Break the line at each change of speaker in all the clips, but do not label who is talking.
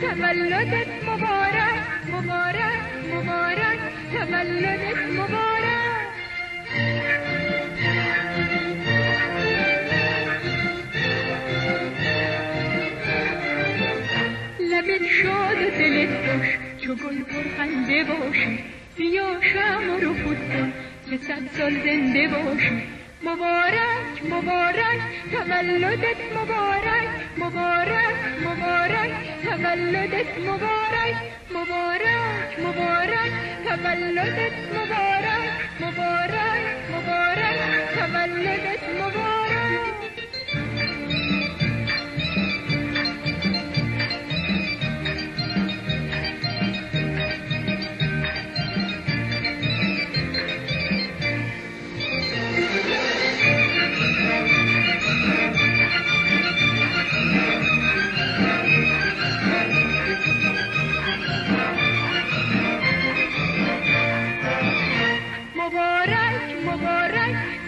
تولدت مبارک مبارک مبارک تولدت مبارک لبت شاد و دلت خوش چو گل پرخنده باشی بیا شم رو فوت کن که صد سال زنده باشی مبارک مبارک تولدت مبارک مبارک مبارک تولدت مبارک مبارک مبارک. تولدت مبارک مبارک.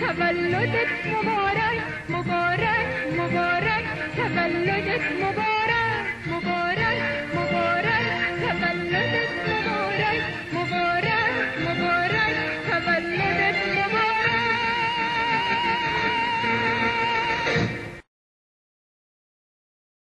تولدت مبارک مبارک مبارک تولدت مبارک